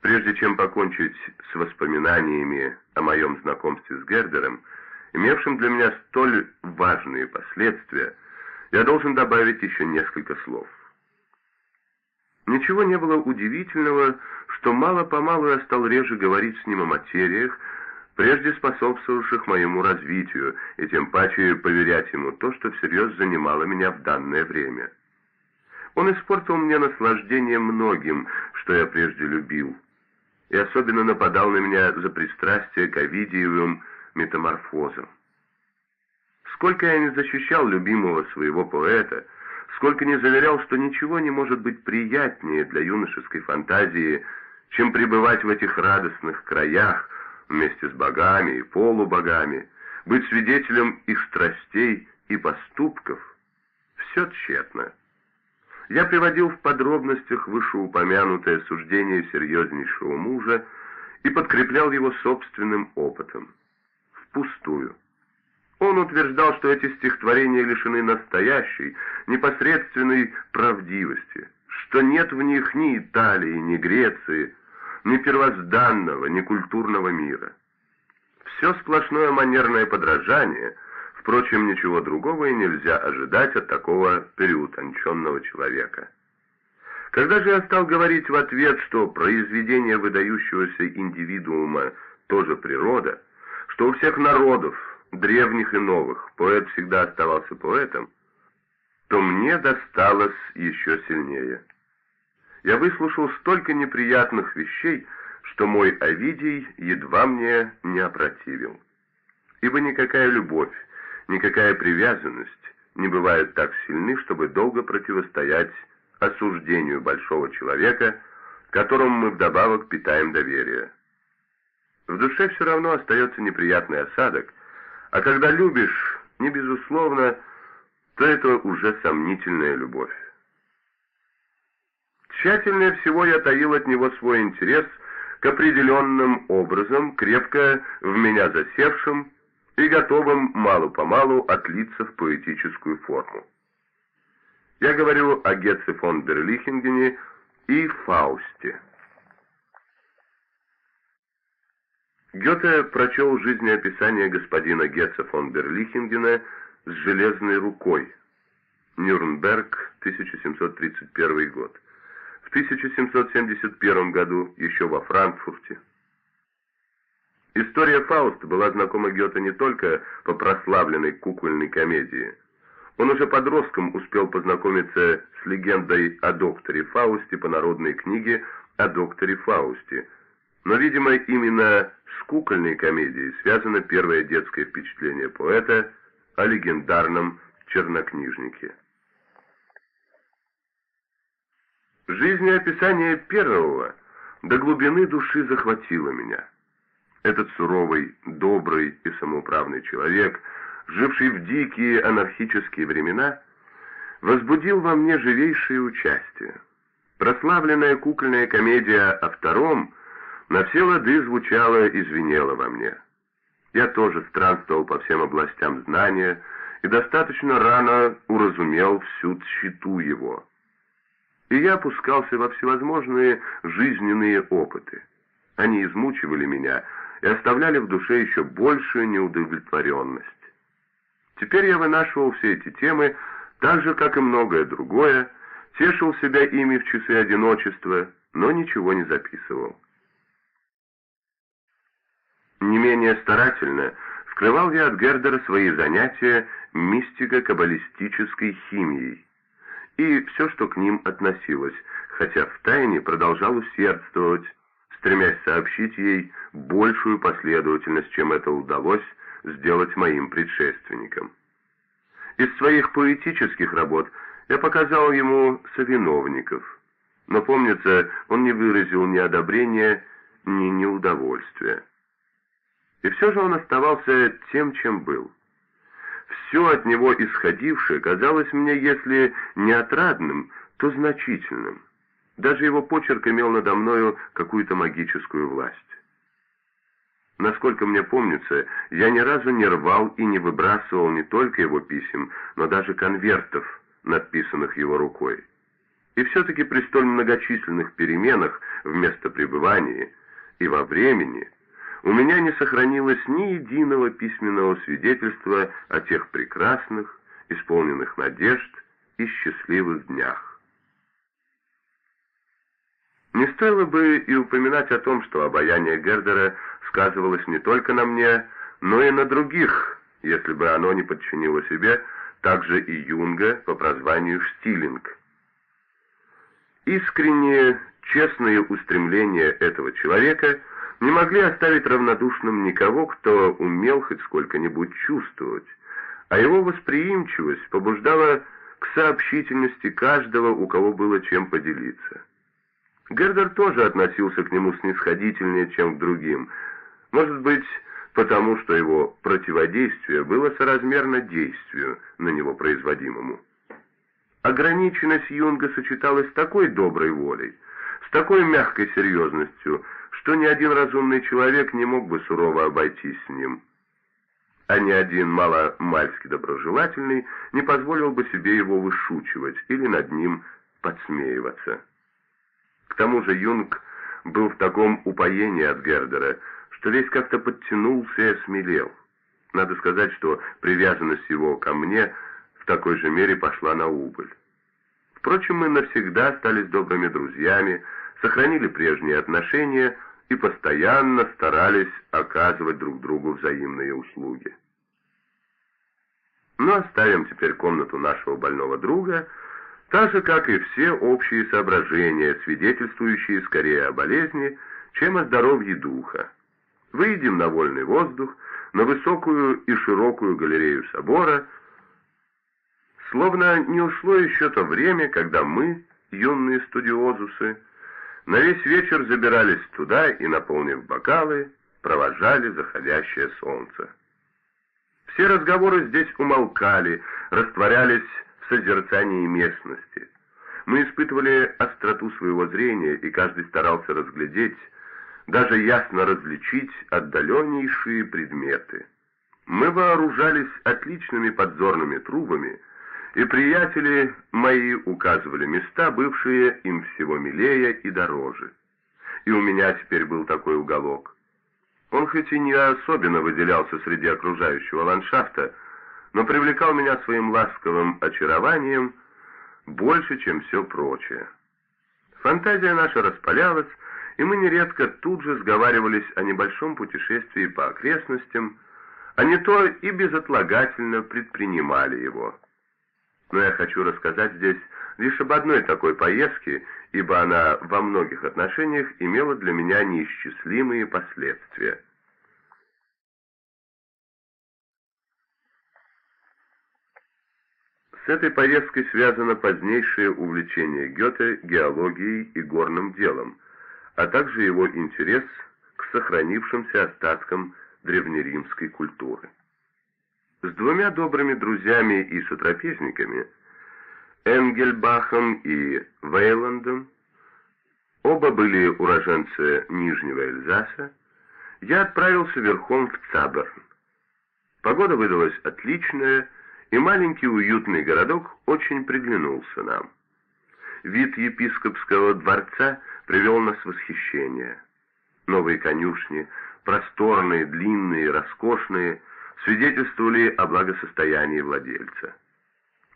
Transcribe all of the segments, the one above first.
Прежде чем покончить с воспоминаниями о моем знакомстве с Гердером, имевшим для меня столь важные последствия, я должен добавить еще несколько слов. Ничего не было удивительного, что мало-помалу я стал реже говорить с ним о материях, прежде способствовавших моему развитию, и тем паче поверять ему то, что всерьез занимало меня в данное время. Он испортил мне наслаждение многим, что я прежде любил, и особенно нападал на меня за пристрастие к Овидиевым метаморфозам. Сколько я не защищал любимого своего поэта, сколько не заверял, что ничего не может быть приятнее для юношеской фантазии, чем пребывать в этих радостных краях вместе с богами и полубогами, быть свидетелем их страстей и поступков, все тщетно. Я приводил в подробностях вышеупомянутое суждение серьезнейшего мужа и подкреплял его собственным опытом. Впустую. Он утверждал, что эти стихотворения лишены настоящей, непосредственной правдивости, что нет в них ни Италии, ни Греции, ни первозданного, ни культурного мира. Все сплошное манерное подражание, впрочем, ничего другого и нельзя ожидать от такого переутонченного человека. Когда же я стал говорить в ответ, что произведение выдающегося индивидуума тоже природа, что у всех народов, древних и новых, поэт всегда оставался поэтом, то мне досталось еще сильнее. Я выслушал столько неприятных вещей, что мой Овидий едва мне не опротивил. Ибо никакая любовь, никакая привязанность не бывают так сильны, чтобы долго противостоять осуждению большого человека, которому мы вдобавок питаем доверие. В душе все равно остается неприятный осадок, а когда любишь, не безусловно, то это уже сомнительная любовь. Тщательнее всего я таил от него свой интерес к определенным образом, крепко в меня засевшим и готовым мало-помалу отлиться в поэтическую форму. Я говорю о Гетце фон Берлихингене и Фаусте. Гёте прочел жизнеописание господина Гетца фон Берлихингена с железной рукой. Нюрнберг, 1731 год. В 1771 году еще во Франкфурте. История Фауста была знакома Гёте не только по прославленной кукольной комедии. Он уже подростком успел познакомиться с легендой о докторе Фаусте по народной книге о докторе Фаусте – но, видимо, именно с кукольной комедией связано первое детское впечатление поэта о легендарном чернокнижнике. Жизнеописание первого до глубины души захватило меня. Этот суровый, добрый и самоуправный человек, живший в дикие анархические времена, возбудил во мне живейшее участие. Прославленная кукольная комедия о втором на все лады звучало и звенело во мне. Я тоже странствовал по всем областям знания и достаточно рано уразумел всю тщету его. И я опускался во всевозможные жизненные опыты. Они измучивали меня и оставляли в душе еще большую неудовлетворенность. Теперь я вынашивал все эти темы, так же, как и многое другое, тешил себя ими в часы одиночества, но ничего не записывал. Не менее старательно скрывал я от Гердера свои занятия мистико-каббалистической химией и все, что к ним относилось, хотя втайне продолжал усердствовать, стремясь сообщить ей большую последовательность, чем это удалось сделать моим предшественникам. Из своих поэтических работ я показал ему совиновников, но, помнится, он не выразил ни одобрения, ни неудовольствия. И все же он оставался тем, чем был. Все от него исходившее казалось мне, если не отрадным, то значительным. Даже его почерк имел надо мною какую-то магическую власть. Насколько мне помнится, я ни разу не рвал и не выбрасывал не только его писем, но даже конвертов, надписанных его рукой. И все-таки при столь многочисленных переменах в местопребывании и во времени у меня не сохранилось ни единого письменного свидетельства о тех прекрасных, исполненных надежд и счастливых днях. Не стоило бы и упоминать о том, что обаяние Гердера сказывалось не только на мне, но и на других, если бы оно не подчинило себе также и Юнга по прозванию Штилинг. Искренние, честные устремления этого человека не могли оставить равнодушным никого, кто умел хоть сколько-нибудь чувствовать, а его восприимчивость побуждала к сообщительности каждого, у кого было чем поделиться. Гердер тоже относился к нему снисходительнее, чем к другим, может быть, потому что его противодействие было соразмерно действию, на него производимому. Ограниченность Юнга сочеталась с такой доброй волей, с такой мягкой серьезностью, что ни один разумный человек не мог бы сурово обойтись с ним, а ни один мало-мальски доброжелательный не позволил бы себе его вышучивать или над ним подсмеиваться. К тому же Юнг был в таком упоении от Гердера, что весь как-то подтянулся и осмелел. Надо сказать, что привязанность его ко мне в такой же мере пошла на убыль. Впрочем, мы навсегда остались добрыми друзьями, сохранили прежние отношения и постоянно старались оказывать друг другу взаимные услуги. Но оставим теперь комнату нашего больного друга, так же, как и все общие соображения, свидетельствующие скорее о болезни, чем о здоровье духа. Выйдем на вольный воздух, на высокую и широкую галерею собора, словно не ушло еще то время, когда мы, юные студиозусы, на весь вечер забирались туда и, наполнив бокалы, провожали заходящее солнце. Все разговоры здесь умолкали, растворялись созерцании местности. Мы испытывали остроту своего зрения, и каждый старался разглядеть, даже ясно различить отдаленнейшие предметы. Мы вооружались отличными подзорными трубами, и приятели мои указывали места, бывшие им всего милее и дороже. И у меня теперь был такой уголок. Он хоть и не особенно выделялся среди окружающего ландшафта, но привлекал меня своим ласковым очарованием больше, чем все прочее. Фантазия наша распалялась, и мы нередко тут же сговаривались о небольшом путешествии по окрестностям, а не то и безотлагательно предпринимали его. Но я хочу рассказать здесь лишь об одной такой поездке, ибо она во многих отношениях имела для меня неисчислимые последствия. С этой поездкой связано позднейшее увлечение Гёте геологией и горным делом – а также его интерес к сохранившимся остаткам древнеримской культуры. С двумя добрыми друзьями и сотрапезниками, Энгельбахом и Вейландом, оба были уроженцы Нижнего Эльзаса, я отправился верхом в Цаберн. Погода выдалась отличная, и маленький уютный городок очень приглянулся нам. Вид епископского дворца привел нас в восхищение. Новые конюшни, просторные, длинные, роскошные, свидетельствовали о благосостоянии владельца.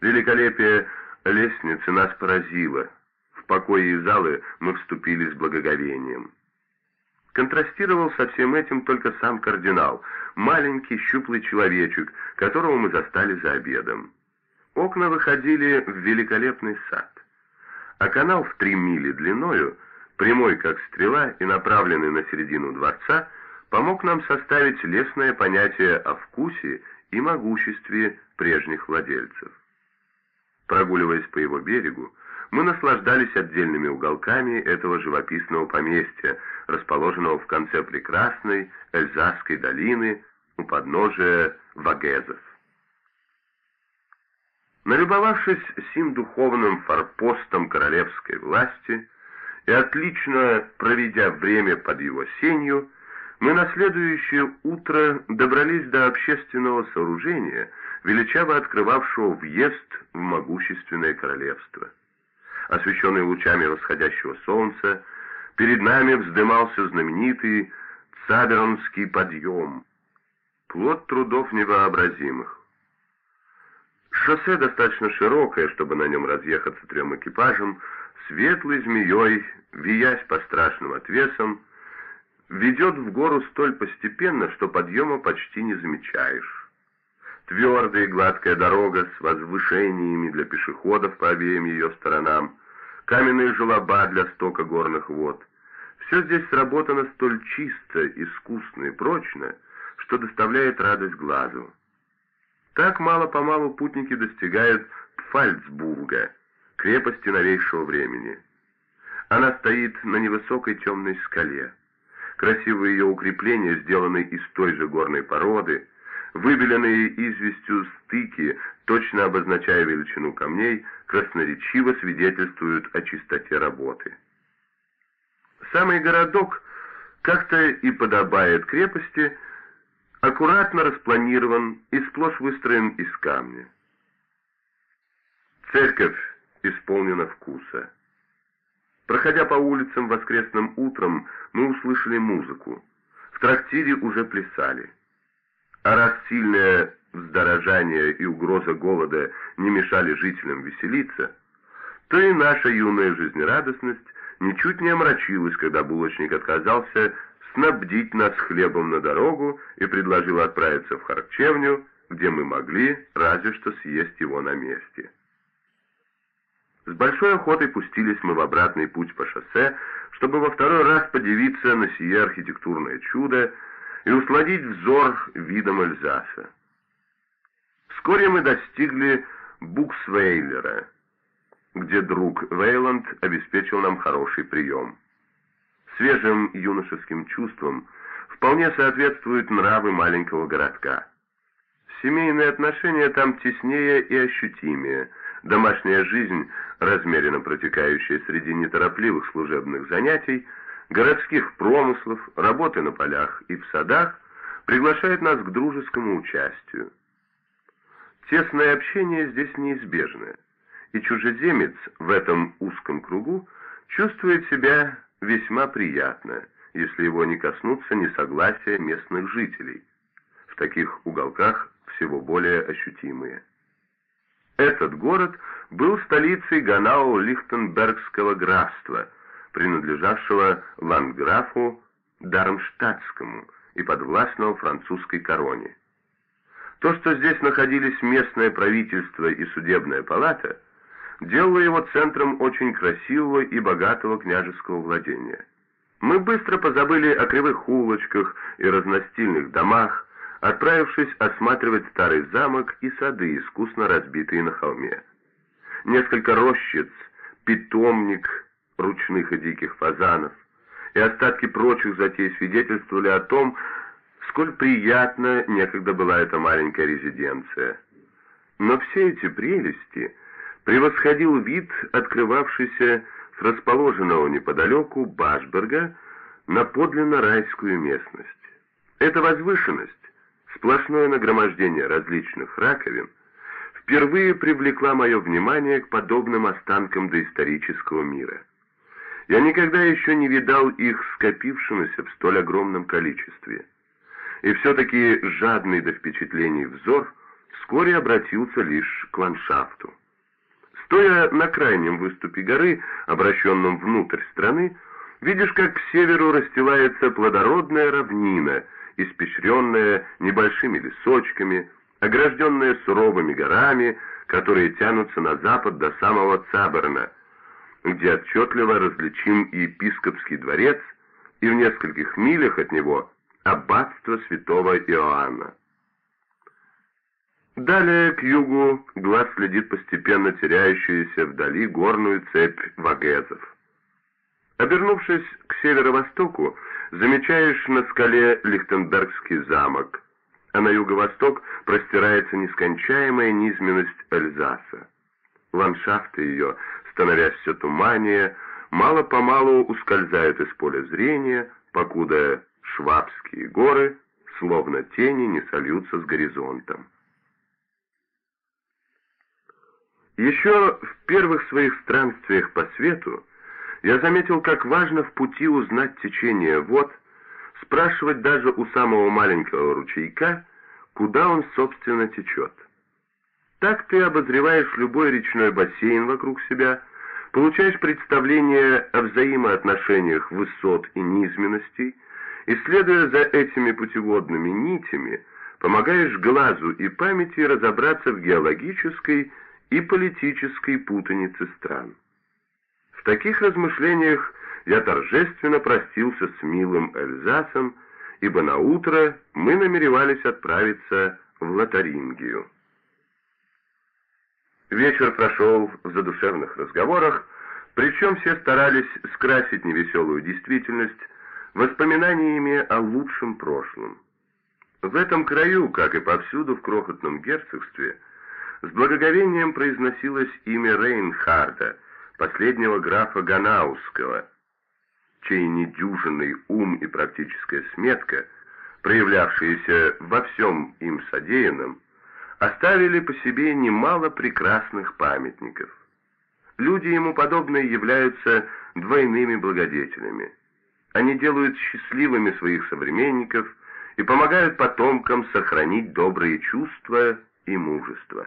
Великолепие лестницы нас поразило. В покои и залы мы вступили с благоговением. Контрастировал со всем этим только сам кардинал, маленький щуплый человечек, которого мы застали за обедом. Окна выходили в великолепный сад, а канал в три мили длиною — прямой как стрела и направленный на середину дворца, помог нам составить лесное понятие о вкусе и могуществе прежних владельцев. Прогуливаясь по его берегу, мы наслаждались отдельными уголками этого живописного поместья, расположенного в конце прекрасной Эльзасской долины у подножия Вагезов. Налюбовавшись сим духовным форпостом королевской власти, и отлично проведя время под его сенью, мы на следующее утро добрались до общественного сооружения, величаво открывавшего въезд в могущественное королевство. Освещенный лучами восходящего солнца, перед нами вздымался знаменитый Цаберонский подъем, плод трудов невообразимых. Шоссе достаточно широкое, чтобы на нем разъехаться трем экипажам, светлой змеей, виясь по страшным отвесам, ведет в гору столь постепенно, что подъема почти не замечаешь. Твердая и гладкая дорога с возвышениями для пешеходов по обеим ее сторонам, каменные желоба для стока горных вод. Все здесь сработано столь чисто, искусно и прочно, что доставляет радость глазу. Так мало-помалу путники достигают Пфальцбурга, крепости новейшего времени. Она стоит на невысокой темной скале. Красивые ее укрепления сделаны из той же горной породы, выбеленные известью стыки, точно обозначая величину камней, красноречиво свидетельствуют о чистоте работы. Самый городок, как-то и подобает крепости, аккуратно распланирован и сплошь выстроен из камня. Церковь исполнена вкуса. Проходя по улицам воскресным утром, мы услышали музыку. В трактире уже плясали. А раз сильное вздорожание и угроза голода не мешали жителям веселиться, то и наша юная жизнерадостность ничуть не омрачилась, когда булочник отказался снабдить нас хлебом на дорогу и предложил отправиться в харчевню, где мы могли разве что съесть его на месте. С большой охотой пустились мы в обратный путь по шоссе, чтобы во второй раз подивиться на сие архитектурное чудо и усладить взор видом Эльзаса. Вскоре мы достигли Буксвейлера, где друг Вейланд обеспечил нам хороший прием. Свежим юношеским чувствам вполне соответствуют нравы маленького городка. Семейные отношения там теснее и ощутимее – домашняя жизнь, размеренно протекающая среди неторопливых служебных занятий, городских промыслов, работы на полях и в садах, приглашает нас к дружескому участию. Тесное общение здесь неизбежно, и чужеземец в этом узком кругу чувствует себя весьма приятно, если его не коснутся несогласия местных жителей, в таких уголках всего более ощутимые. Этот город был столицей Ганау-Лихтенбергского графства, принадлежавшего ландграфу Дармштадтскому и подвластного французской короне. То, что здесь находились местное правительство и судебная палата, делало его центром очень красивого и богатого княжеского владения. Мы быстро позабыли о кривых улочках и разностильных домах, отправившись осматривать старый замок и сады, искусно разбитые на холме. Несколько рощиц, питомник ручных и диких фазанов и остатки прочих затей свидетельствовали о том, сколь приятно некогда была эта маленькая резиденция. Но все эти прелести превосходил вид, открывавшийся с расположенного неподалеку Башберга на подлинно райскую местность. Эта возвышенность сплошное нагромождение различных раковин, впервые привлекла мое внимание к подобным останкам доисторического мира. Я никогда еще не видал их скопившимися в столь огромном количестве. И все-таки жадный до впечатлений взор вскоре обратился лишь к ландшафту. Стоя на крайнем выступе горы, обращенном внутрь страны, видишь, как к северу расстилается плодородная равнина — испещренная небольшими лесочками, огражденная суровыми горами, которые тянутся на запад до самого Цаберна, где отчетливо различим и епископский дворец, и в нескольких милях от него аббатство святого Иоанна. Далее к югу глаз следит постепенно теряющуюся вдали горную цепь вагезов. Обернувшись к северо-востоку, замечаешь на скале Лихтенбергский замок, а на юго-восток простирается нескончаемая низменность Эльзаса. Ландшафты ее, становясь все туманнее, мало-помалу ускользают из поля зрения, покуда швабские горы, словно тени, не сольются с горизонтом. Еще в первых своих странствиях по свету я заметил, как важно в пути узнать течение вод, спрашивать даже у самого маленького ручейка, куда он, собственно, течет. Так ты обозреваешь любой речной бассейн вокруг себя, получаешь представление о взаимоотношениях высот и низменностей, и, следуя за этими путеводными нитями, помогаешь глазу и памяти разобраться в геологической и политической путанице стран. В таких размышлениях я торжественно простился с милым Эльзасом, ибо на утро мы намеревались отправиться в Лотарингию. Вечер прошел в задушевных разговорах, причем все старались скрасить невеселую действительность воспоминаниями о лучшем прошлом. В этом краю, как и повсюду в крохотном герцогстве, с благоговением произносилось имя Рейнхарда, последнего графа Ганаусского, чей недюжинный ум и практическая сметка, проявлявшиеся во всем им содеянном, оставили по себе немало прекрасных памятников. Люди ему подобные являются двойными благодетелями. Они делают счастливыми своих современников и помогают потомкам сохранить добрые чувства и мужество.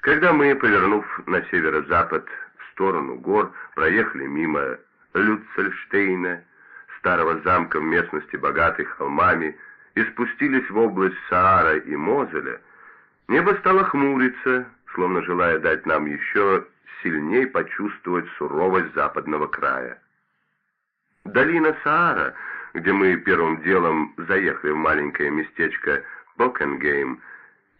Когда мы, повернув на северо-запад в сторону гор, проехали мимо Люцельштейна, старого замка в местности, богатой холмами, и спустились в область Саара и Мозеля, небо стало хмуриться, словно желая дать нам еще сильней почувствовать суровость западного края. Долина Саара, где мы первым делом заехали в маленькое местечко Бокенгейм,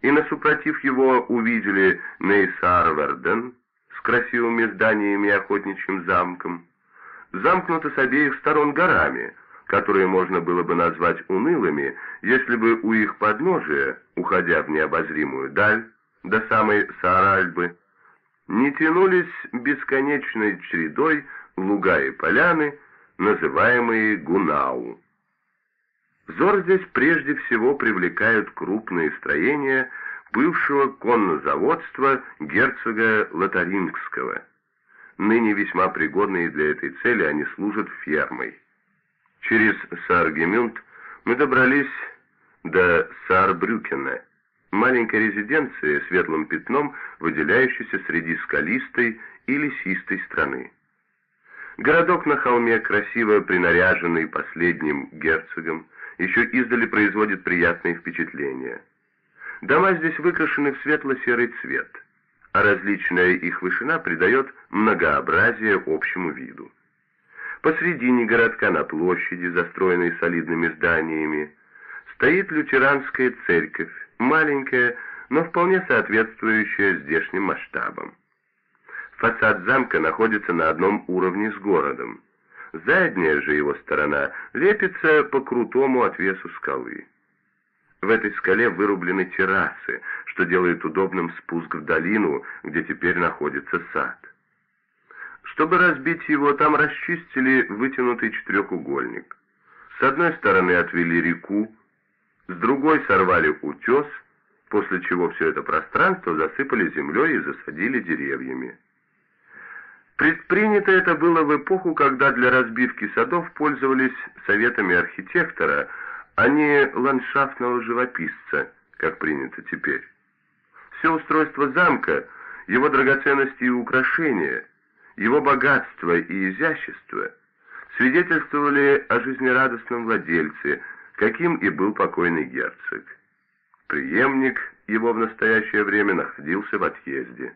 и, насупротив его, увидели Нейсарверден с красивыми зданиями и охотничьим замком, замкнуто с обеих сторон горами, которые можно было бы назвать унылыми, если бы у их подножия, уходя в необозримую даль, до самой Сааральбы, не тянулись бесконечной чередой луга и поляны, называемые Гунау. Взор здесь прежде всего привлекают крупные строения бывшего коннозаводства герцога Лотарингского. Ныне весьма пригодные для этой цели они служат фермой. Через Сааргемюнд мы добрались до Саарбрюкена, маленькой резиденции светлым пятном, выделяющейся среди скалистой и лесистой страны. Городок на холме, красиво принаряженный последним герцогом, еще издали производит приятные впечатления. Дома здесь выкрашены в светло-серый цвет, а различная их вышина придает многообразие общему виду. Посредине городка на площади, застроенной солидными зданиями, стоит лютеранская церковь, маленькая, но вполне соответствующая здешним масштабам. Фасад замка находится на одном уровне с городом. Задняя же его сторона лепится по крутому отвесу скалы. В этой скале вырублены террасы, что делает удобным спуск в долину, где теперь находится сад. Чтобы разбить его, там расчистили вытянутый четырехугольник. С одной стороны отвели реку, с другой сорвали утес, после чего все это пространство засыпали землей и засадили деревьями. Предпринято это было в эпоху, когда для разбивки садов пользовались советами архитектора, а не ландшафтного живописца, как принято теперь. Все устройство замка, его драгоценности и украшения, его богатство и изящество свидетельствовали о жизнерадостном владельце, каким и был покойный герцог. Приемник его в настоящее время находился в отъезде.